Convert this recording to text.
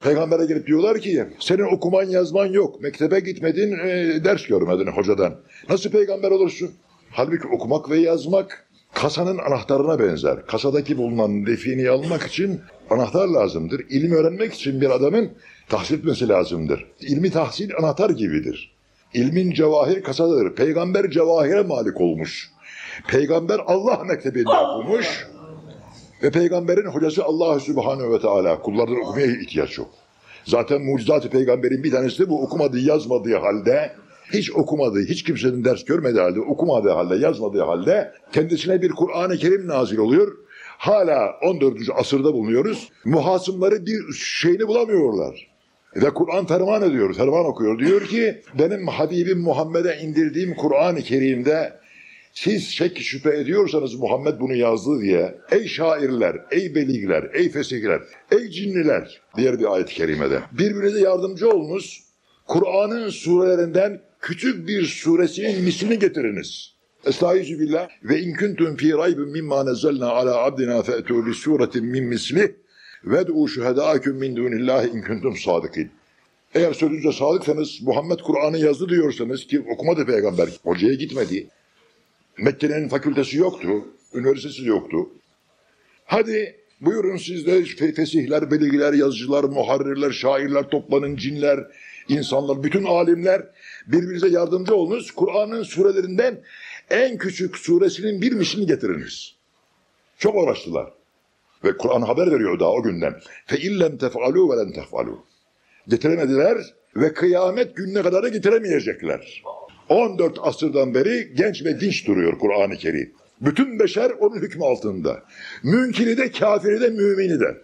Peygamber'e gelip diyorlar ki senin okuman yazman yok. Mektebe gitmedin, e, ders görmedin hocadan. Nasıl peygamber olursun? Halbuki okumak ve yazmak kasanın anahtarına benzer. Kasadaki bulunan defini almak için anahtar lazımdır. İlim öğrenmek için bir adamın tahsil etmesi lazımdır. İlmi tahsil anahtar gibidir. İlmin cevahir kasadır. Peygamber cevahire malik olmuş. Peygamber Allah mektebinde okumuş. Ve peygamberin hocası Allah Subhanahu ve Teala. Kullardan okumaya ihtiyaç yok. Zaten mucizat-ı peygamberin bir tanesi de bu okumadığı yazmadığı halde hiç okumadığı, hiç kimsenin ders görmediği halde, okumadığı halde, yazmadığı halde kendisine bir Kur'an-ı Kerim nazil oluyor. Hala 14. asırda bulunuyoruz. Muhasımları bir şeyini bulamıyorlar. Ve Kur'an ferman ediyor, ferman okuyor. Diyor ki benim Habibim Muhammed'e indirdiğim Kur'an-ı Kerim'de siz şek şüphe ediyorsanız Muhammed bunu yazdı diye ey şairler, ey beligler, ey fesihler, ey cinniler diğer bir ayet-i kerimede birbirinize yardımcı olunuz. Kur'an'ın surelerinden küçük bir suresinin mislini getiriniz. Estaizu billah ve in kuntum fi raybin mimma nazzalna ala abdina fe'tu bi suretin min mislih ved'u şuhedâküm min dunillahi in kuntum sadıkin. Eğer sözünüze sadıksanız Muhammed Kur'an'ı yazdı diyorsanız ki okumadı peygamber hocaya gitmedi. Mekke'nin fakültesi yoktu, üniversitesi yoktu. Hadi buyurun siz de fe- fesihler, beligler, yazıcılar, muharrirler, şairler toplanın, cinler, insanlar, bütün alimler birbirinize yardımcı olunuz. Kur'an'ın surelerinden en küçük suresinin bir misini getiriniz. Çok uğraştılar. Ve Kur'an haber veriyor daha o günden. Fe illem tef'alû ve len tef'alû. Getiremediler ve kıyamet gününe kadar da getiremeyecekler. 14 asırdan beri genç ve dinç duruyor Kur'an-ı Kerim. Bütün beşer onun hükmü altında. Münkiri de, kafiri de, mümini de.